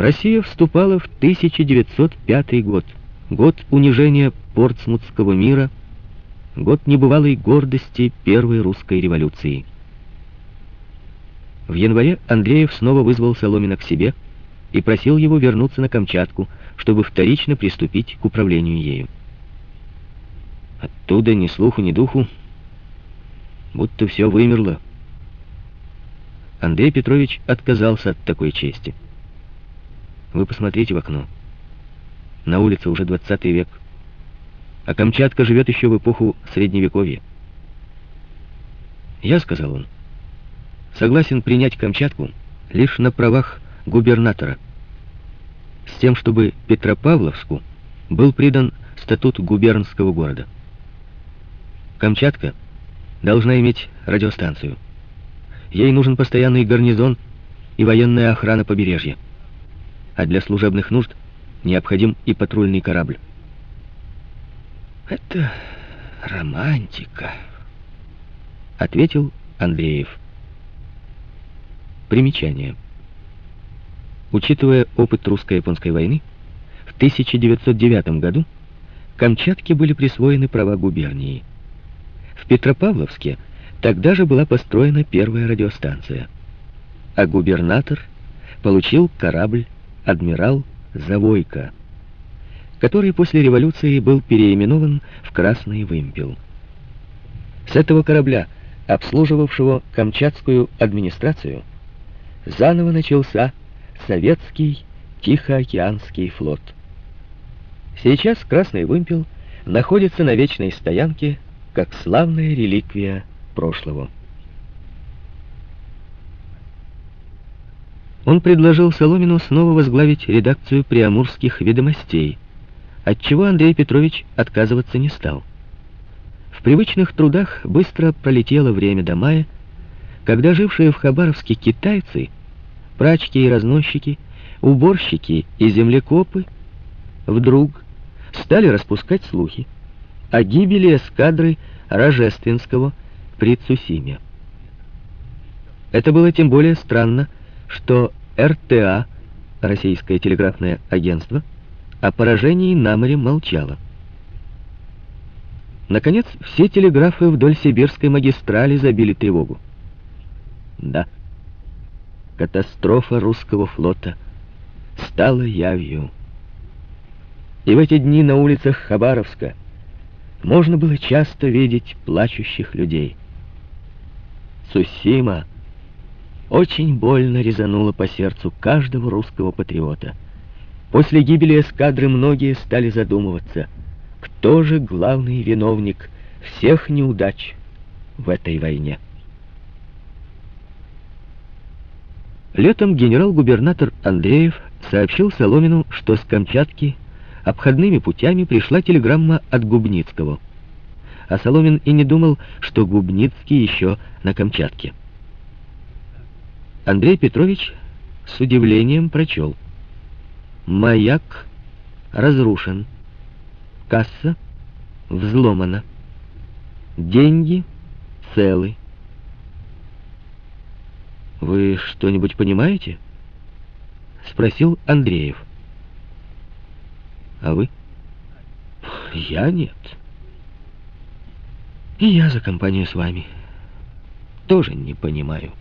Россия вступала в 1905 год, год унижения Портсмутского мира, год небывалой гордости Первой русской революции. В январе Андреев снова вызвал Соломина к себе и просил его вернуться на Камчатку, чтобы вторично приступить к управлению ею. Оттуда ни слуху, ни духу, будто все вымерло. Андрей Петрович отказался от такой чести. Вы посмотрите в окно. На улице уже 20 век. А Камчатка живет еще в эпоху Средневековья. Я, сказал он, согласен принять Камчатку лишь на правах губернатора, с тем, чтобы Петропавловску был придан статут губернского города. Камчатка должна иметь радиостанцию. Ей нужен постоянный гарнизон и военная охрана побережья. А для служебных нужд необходим и патрульный корабль. Это романтика, ответил Андреев. Примечание. Учитывая опыт русско-японской войны, в 1909 году Камчатке были присвоены права губернии. В Петропавловске тогда же была построена первая радиостанция, а губернатор получил корабль «Адмирал Завойко», который после революции был переименован в «Красный вымпел». С этого корабля, обслуживавшего Камчатскую администрацию, заново начался советский Тихоокеанский флот. Сейчас Красный Вымпел находится на вечной стоянке как славная реликвия прошлого. Он предложил Соломину снова возглавить редакцию приамурских ведомостей, от чего Андрей Петрович отказываться не стал. В привычных трудах быстро пролетело время до мая, когда жившие в Хабаровске китайцы, прачки и разносчики, уборщики и землекопы вдруг стали распускать слухи о гибели эскадры Рожественского при Цусиме. Это было тем более странно, что РТА, Российское телеграфное агентство, о поражении на море молчало. Наконец, все телеграфы вдоль Сибирской магистрали забили тревогу. Да, катастрофа русского флота стала явью. И в эти дни на улицах Хабаровска можно было часто видеть плачущих людей. Сусима очень больно резанула по сердцу каждого русского патриота. После гибели эскадры многие стали задумываться, кто же главный виновник всех неудач в этой войне. Летом генерал-губернатор Андреев сообщил Соломину, что с Камчатки обходными путями пришла телеграмма от Губницкого. А Соломин и не думал, что Губницкий еще на Камчатке. Андрей Петрович с удивлением прочел. «Маяк разрушен. Касса взломана. Деньги целы. «Вы что-нибудь понимаете?» — спросил Андреев. «А вы?» «Я нет. И я за компанию с вами тоже не понимаю».